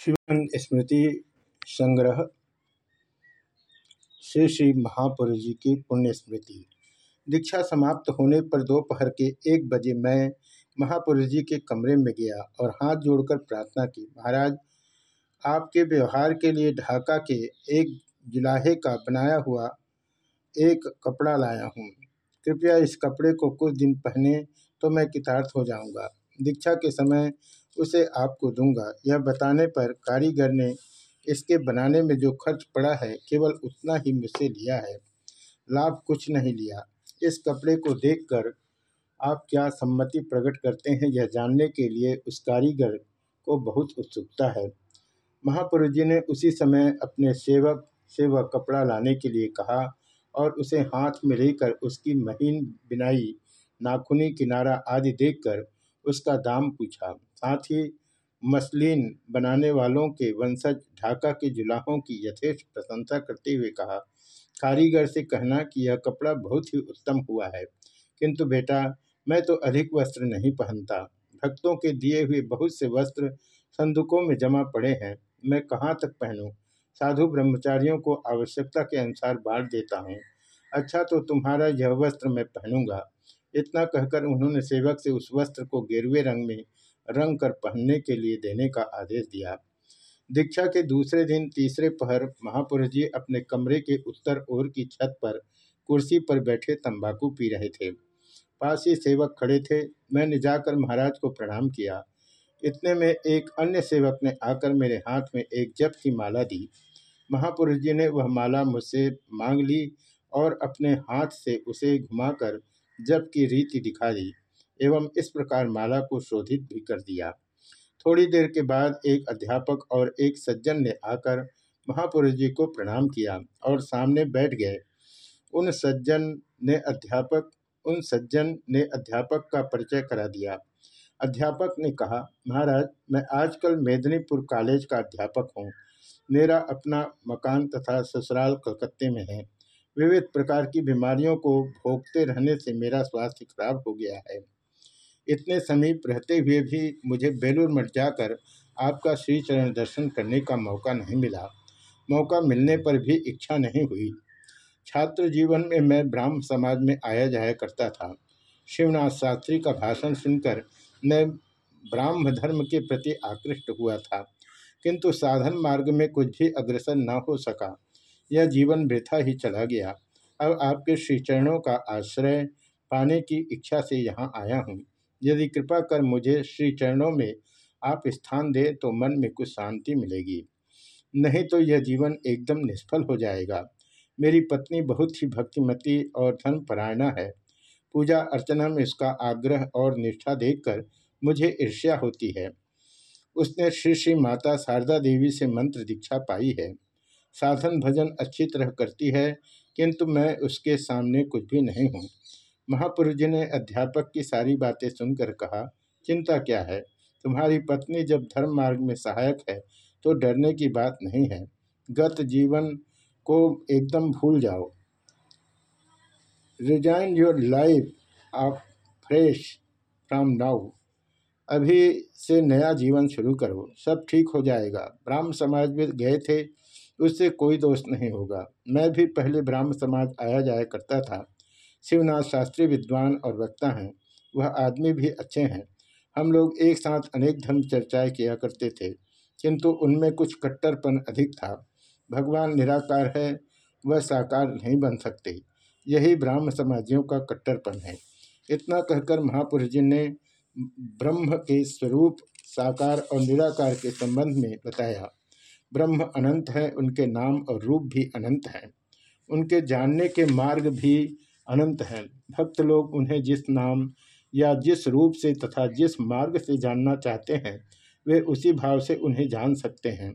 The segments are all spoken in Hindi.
शिवन स्मृति संग्रह श्री श्री महापुरुष जी की पुण्य स्मृति दीक्षा समाप्त होने पर दोपहर के एक बजे मैं महापुरुष जी के कमरे में गया और हाथ जोड़कर प्रार्थना की, महाराज, आपके व्यवहार के लिए ढाका के एक जुलाहे का बनाया हुआ एक कपड़ा लाया हूँ। कृपया इस कपड़े को कुछ दिन पहने तो मैं कितार्थ हो जाऊँगा। दीक्षा के समय उसे आपको दूँगा। यह बताने पर कारीगर ने इसके बनाने में जो खर्च पड़ा है, केवल उतना ही मुझसे लिया है। लाभ कुछ नहीं लिया। इस कपड़े को देखकर आप क्या सम्मति प्रकट करते हैं, यह जानने के लिए उस कारीगर को बहुत उत्सुकता है। महापुरुष जी ने उसी समय अपने सेवक से वह कपड़ा लाने के लिए कहा और उसे हाथ में लेकर उसकी महीन बिनाई, नाखुनी किनारा आदि देखकर उसका दाम पूछा। साथ ही मसलिन बनाने वालों के वंशज ढाका के जुलाहों की यथेष्ट प्रशंसा करते हुए कहा, कारीगर से कहना कि यह कपड़ा बहुत ही उत्तम हुआ है। किंतु बेटा, मैं तो अधिक वस्त्र नहीं पहनता। भक्तों के दिए हुए बहुत से वस्त्र संदूकों में जमा पड़े हैं। मैं कहाँ तक पहनूं? साधु ब्रह्मचारियों को आवश्यकता के अनुसार बांट देता हूँ। अच्छा तो तुम्हारा यह वस्त्र मैं पहनूँगा। इतना कहकर उन्होंने सेवक से उस वस्त्र को गेरुए रंग में रंग कर पहनने के लिए देने का आदेश दिया। दीक्षा के दूसरे दिन तीसरे पहर महापुरुष जी अपने कमरे के उत्तर ओर की छत पर कुर्सी पर बैठे तंबाकू पी रहे थे। पास ही सेवक खड़े थे। मैंने जाकर महाराज को प्रणाम किया। इतने में एक अन्य सेवक ने आकर मेरे हाथ में एक जप की माला दी। महापुरुष जी ने वह माला मुझसे मांग ली और अपने हाथ से उसे घुमाकर जप की रीति दिखा दी। एवं इस प्रकार माला को शोधित भी कर दिया। थोड़ी देर के बाद एक अध्यापक और एक सज्जन ने आकर महापुरुष जी को प्रणाम किया और सामने बैठ गए। उन सज्जन ने अध्यापक, उन सज्जन ने अध्यापक का परिचय करा दिया। अध्यापक ने कहा, महाराज, मैं आजकल मेदिनीपुर कॉलेज का अध्यापक हूँ। मेरा अपना मकान तथा ससुराल कलकत्ते में है। विविध प्रकार की बीमारियों को भोगते रहने से मेरा स्वास्थ्य खराब हो गया है। इतने समीप रहते हुए भी मुझे बेलूर मठ जाकर आपका श्री चरण दर्शन करने का मौका नहीं मिला। मौका मिलने पर भी इच्छा नहीं हुई। छात्र जीवन में मैं ब्राह्म समाज में आया जाया करता था। शिवनाथ शास्त्री का भाषण सुनकर मैं ब्राह्म धर्म के प्रति आकृष्ट हुआ था, किंतु साधन मार्ग में कुछ भी अग्रसर न हो सका। यह जीवन वृथा ही चला गया। अब आपके श्रीचरणों का आश्रय पाने की इच्छा से यहाँ आया हूँ। यदि कृपा कर मुझे श्री चरणों में आप स्थान दें तो मन में कुछ शांति मिलेगी। नहीं तो यह जीवन एकदम निष्फल हो जाएगा। मेरी पत्नी बहुत ही भक्तिमती और धर्मपरायणा है। पूजा अर्चना में उसका आग्रह और निष्ठा देखकर मुझे ईर्ष्या होती है। उसने श्री श्री माता शारदा देवी से मंत्र दीक्षा पाई है। साधन भजन अच्छी तरह करती है, किंतु मैं उसके सामने कुछ भी नहीं हूँ। महापुरुष जी ने अध्यापक की सारी बातें सुनकर कहा, चिंता क्या है? तुम्हारी पत्नी जब धर्म मार्ग में सहायक है तो डरने की बात नहीं है। गत जीवन को एकदम भूल जाओ। रिजाइन योर लाइफ आप फ्रेश फ्रॉम नाउ अभी से नया जीवन शुरू करो। सब ठीक हो जाएगा। ब्राह्म समाज में गए थे, उससे कोई दोष नहीं होगा। मैं भी पहले ब्राह्म समाज आया जाया करता था। शिवनाथ शास्त्री विद्वान और वक्ता हैं। वह आदमी भी अच्छे हैं। हम लोग एक साथ अनेक धर्म चर्चाएँ किया करते थे, किंतु उनमें कुछ कट्टरपन अधिक था। भगवान निराकार है, वह साकार नहीं बन सकते। यही ब्राह्म समाजियों का कट्टरपन है। इतना कहकर महापुरुष जी ने ब्रह्म के स्वरूप, साकार और निराकार के संबंध में बताया। ब्रह्म अनंत है, उनके नाम और रूप भी अनंत हैं। उनके जानने के मार्ग भी अनंत हैं। भक्त लोग उन्हें जिस नाम या जिस रूप से तथा जिस मार्ग से जानना चाहते हैं, वे उसी भाव से उन्हें जान सकते हैं।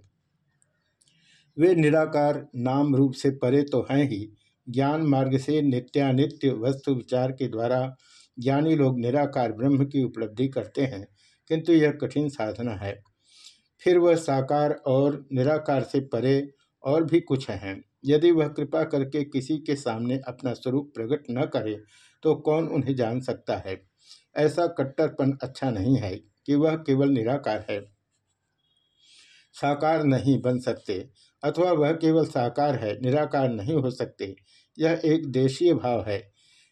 वे निराकार, नाम रूप से परे तो हैं ही। ज्ञान मार्ग से नित्यानित्य वस्तु विचार के द्वारा ज्ञानी लोग निराकार ब्रह्म की उपलब्धि करते हैं, किंतु यह कठिन साधना है। फिर वह साकार और निराकार से परे और भी कुछ हैं। यदि वह कृपा करके किसी के सामने अपना स्वरूप प्रकट न करे तो कौन उन्हें जान सकता है? ऐसा कट्टरपन अच्छा नहीं है कि वह केवल निराकार है। साकार नहीं बन सकते, अथवा वह केवल साकार है, निराकार नहीं हो सकते, यह एक देशीय भाव है।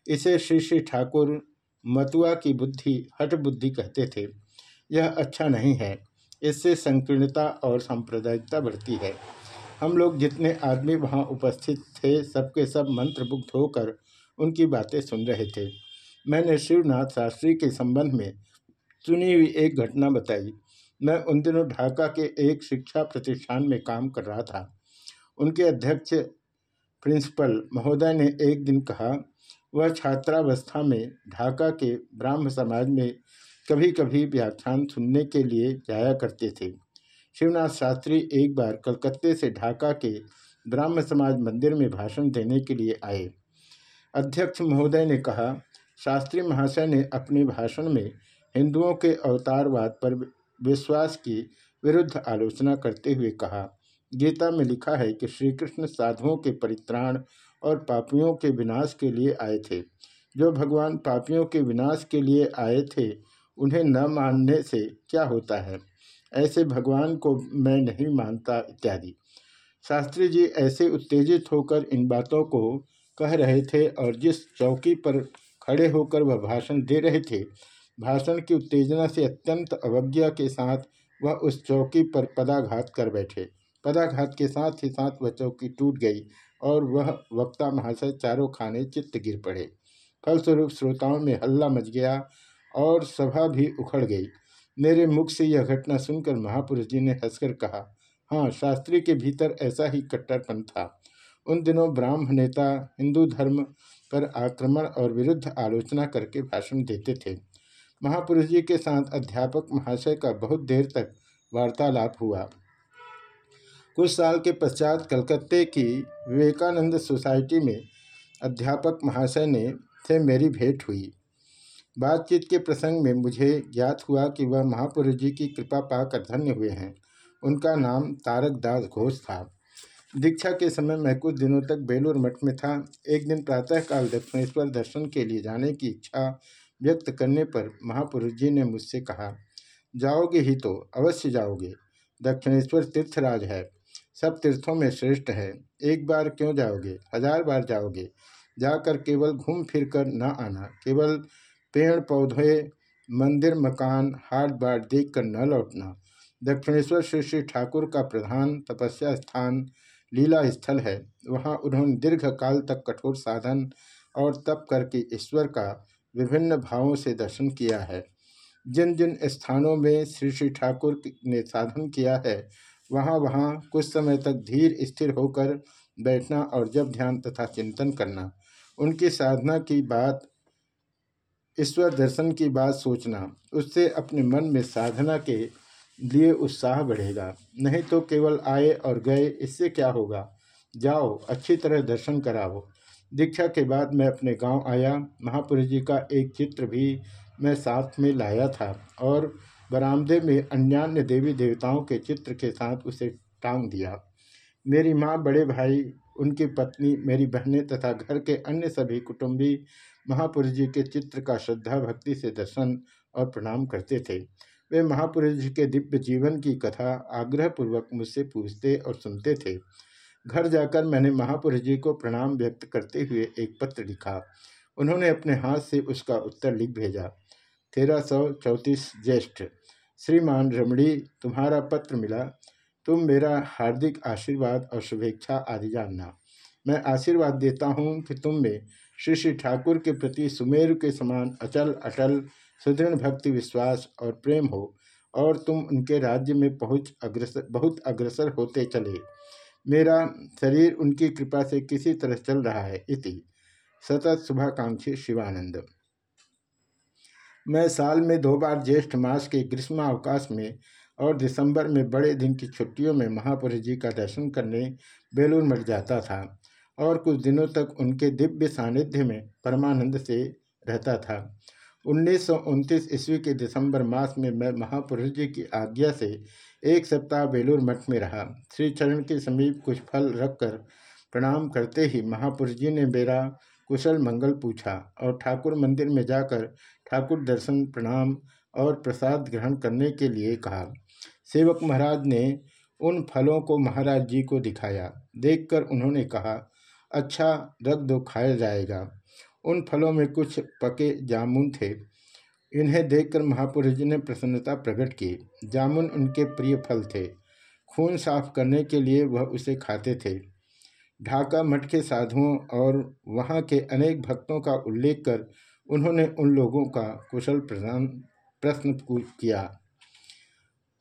इसे श्री श्री ठाकुर मतुआ की बुद्धि हट बुद्धि कहते थे। यह अच्छा नहीं है, इससे संकीर्णता और सांप्रदायिकता बढ़ती है। हम लोग जितने आदमी वहाँ उपस्थित थे, सबके सब मंत्रमुग्ध होकर उनकी बातें सुन रहे थे। मैंने शिवनाथ शास्त्री के संबंध में सुनी हुई एक घटना बताई। मैं उन दिनों ढाका के एक शिक्षा प्रतिष्ठान में काम कर रहा था। उनके अध्यक्ष प्रिंसिपल महोदय ने एक दिन कहा, वह छात्रावस्था में ढाका के ब्राह्म समाज में कभी कभी व्याख्यान सुनने के लिए जाया करते थे। शिवनाथ शास्त्री एक बार कलकत्ते से ढाका के ब्राह्म समाज मंदिर में भाषण देने के लिए आए। अध्यक्ष महोदय ने कहा, शास्त्री महाशय ने अपने भाषण में हिंदुओं के अवतारवाद पर विश्वास की विरुद्ध आलोचना करते हुए कहा। गीता में लिखा है कि श्री कृष्ण साधुओं के परित्राण और पापियों के विनाश के लिए आए थे। जो भगवान पापियों के विनाश के लिए आए थे, उन्हें न मानने से क्या होता है? ऐसे भगवान को मैं नहीं मानता इत्यादि। शास्त्री जी ऐसे उत्तेजित होकर इन बातों को कह रहे थे और जिस चौकी पर खड़े होकर वह भाषण दे रहे थे, भाषण की उत्तेजना से अत्यंत अवज्ञा के साथ वह उस चौकी पर पदाघात कर बैठे। पदाघात के साथ ही साथ वह चौकी टूट गई और वह वक्ता महाशय चारों खाने चित्त गिर पड़े। फलस्वरूप श्रोताओं में हल्ला मच गया और सभा भी उखड़ गई। मेरे मुख से यह घटना सुनकर महापुरुष जी ने हंसकर कहा हाँ शास्त्री के भीतर ऐसा ही कट्टरपन था। उन दिनों ब्राह्म नेता हिंदू धर्म पर आक्रमण और विरुद्ध आलोचना करके भाषण देते थे। महापुरुष जी के साथ अध्यापक महाशय का बहुत देर तक वार्तालाप हुआ। कुछ साल के पश्चात कलकत्ते की विवेकानंद सोसाइटी में अध्यापक महाशय ने से मेरी भेंट हुई। बातचीत के प्रसंग में मुझे ज्ञात हुआ कि वह महापुरुष जी की कृपा पाकर धन्य हुए हैं। उनका नाम तारक दास घोष था। दीक्षा के समय मैं कुछ दिनों तक बेलूर मठ में था। एक दिन प्रातःकाल दक्षिणेश्वर दर्शन के लिए जाने की इच्छा व्यक्त करने पर महापुरुष जी ने मुझसे कहा, जाओगे ही तो अवश्य जाओगे। दक्षिणेश्वर तीर्थराज है। सब तीर्थों में श्रेष्ठ है। एक बार क्यों जाओगे? हज़ार बार जाओगे। जाकर केवल घूम फिर कर न आना। केवल पेड़ पौधे मंदिर, मकान हाट बाट देख कर न लौटना। दक्षिणेश्वर श्री श्री ठाकुर का प्रधान तपस्या स्थान लीला स्थल है। वहाँ उन्होंने दीर्घ काल तक कठोर साधन और तप करके ईश्वर का विभिन्न भावों से दर्शन किया है। जिन जिन स्थानों में श्री श्री ठाकुर ने साधन किया है वहाँ वहाँ कुछ समय तक धीर स्थिर होकर बैठना और जब ध्यान तथा चिंतन करना। उनकी साधना की बात ईश्वर दर्शन की बात सोचना, उससे अपने मन में साधना के लिए उत्साह बढ़ेगा। नहीं तो केवल आए और गए, इससे क्या होगा? जाओ, अच्छी तरह दर्शन कराओ। दीक्षा के बाद मैं अपने गाँव आया। महापुरुष जी का एक चित्र भी मैं साथ में लाया था और बरामदे में अन्यान्य देवी देवताओं के चित्र के साथ उसे टांग दिया। मेरी माँ, बड़े भाई, उनकी पत्नी, मेरी बहनें तथा घर के अन्य सभी कुटुंबी महापुरुष जी के चित्र का श्रद्धा भक्ति से दर्शन और प्रणाम करते थे। वे महापुरुष जी के दिव्य जीवन की कथा आग्रहपूर्वक मुझसे पूछते और सुनते थे। घर जाकर मैंने महापुरुष जी को प्रणाम व्यक्त करते हुए एक पत्र लिखा। उन्होंने अपने हाथ से उसका उत्तर लिख भेजा। तेरह सौ चौंतीस ज्येष्ठ, श्रीमान रमणी, तुम्हारा पत्र मिला। तुम मेरा हार्दिक आशीर्वाद और शुभेच्छा आदि जानना। मैं आशीर्वाद देता हूँ कि तुम में श्री श्री ठाकुर के प्रति सुमेरु के समान अचल अटल, सुदृढ़ भक्ति, विश्वास और प्रेम हो और तुम उनके राज्य में पहुँच अग्रसर बहुत अग्रसर होते चले। मेरा शरीर उनकी कृपा से किसी तरह चल रहा है इति। सतत शुभाकांक्षी शिवानंद। मैं साल में दो बार ज्येष्ठ मास के ग्रीष्मावकाश में और दिसंबर में बड़े दिन की छुट्टियों में महापुरुष जी का दर्शन करने बेलूर मठ जाता था। और कुछ दिनों तक उनके दिव्य सानिध्य में परमानंद से रहता था। उन्नीस सौ उनतीस ईस्वी के दिसंबर मास में मैं महापुरुष जी की आज्ञा से एक सप्ताह बेलूर मठ में रहा। श्री चरण के समीप कुछ फल रखकर प्रणाम करते ही महापुरुष जी ने मेरा कुशल मंगल पूछा और ठाकुर मंदिर में जाकर ठाकुर दर्शन, प्रणाम और प्रसाद ग्रहण करने के लिए कहा। सेवक महाराज ने उन फलों को महाराज जी को दिखाया। देखकर उन्होंने कहा अच्छा रख दो खाया जाएगा। उन फलों में कुछ पके जामुन थे। इन्हें देखकर महापुरुष जी ने प्रसन्नता प्रकट की। जामुन उनके प्रिय फल थे। खून साफ़ करने के लिए वह उसे खाते थे। ढाका मठ के साधुओं और वहाँ के अनेक भक्तों का उल्लेख कर उन्होंने उन लोगों का कुशल प्रदान प्रश्न किया।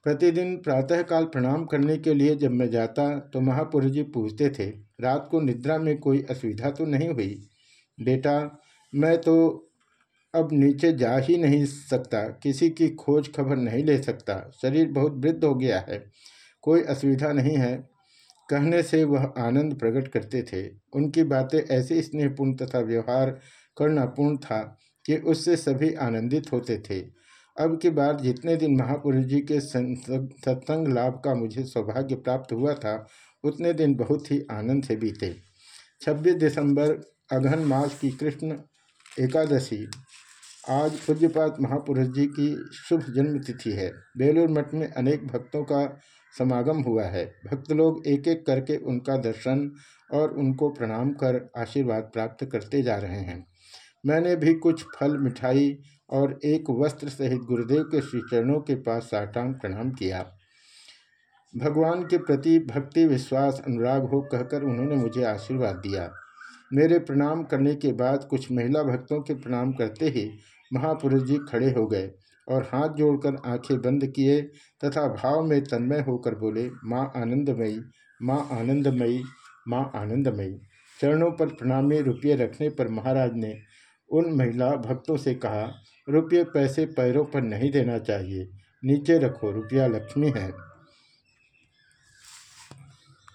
प्रतिदिन प्रातःकाल प्रणाम करने के लिए जब मैं जाता तो महापुरुष जी पूछते थे रात को निद्रा में कोई असुविधा तो नहीं हुई? बेटा, मैं तो अब नीचे जा ही नहीं सकता, किसी की खोज खबर नहीं ले सकता। शरीर बहुत वृद्ध हो गया है, कोई असुविधा नहीं है। कहने से वह आनंद प्रकट करते थे। उनकी बातें ऐसे स्नेहपूर्ण तथा व्यवहार करना पूर्ण था कि उससे सभी आनंदित होते थे। अब की बार जितने दिन महापुरुष जी के सत्संग, लाभ का मुझे सौभाग्य प्राप्त हुआ था उतने दिन बहुत ही आनंद से बीते। 26 दिसंबर अगहन मास की कृष्ण एकादशी। आज पूज्यपात महापुरुष जी की शुभ जन्म तिथि है। बेलूर मठ में अनेक भक्तों का समागम हुआ है। भक्त लोग एक एक करके उनका दर्शन और उनको प्रणाम कर आशीर्वाद प्राप्त करते जा रहे हैं। मैंने भी कुछ फल, मिठाई और एक वस्त्र सहित गुरुदेव के श्री चरणों के पास साटांग प्रणाम किया। भगवान के प्रति भक्ति, विश्वास, अनुराग हो कहकर उन्होंने मुझे आशीर्वाद दिया। मेरे प्रणाम करने के बाद कुछ महिला भक्तों के प्रणाम करते ही महापुरुष जी खड़े हो गए और हाथ जोड़कर आँखें बंद किए तथा भाव में तन्मय होकर बोले, माँ आनंदमयी माँ आनंदमयी माँ आनंदमयी। चरणों पर प्रणामी रुपये रखने पर महाराज ने उन महिला भक्तों से कहा, रुपये पैसे पैरों पर नहीं देना चाहिए, नीचे रखो, रुपया लक्ष्मी है।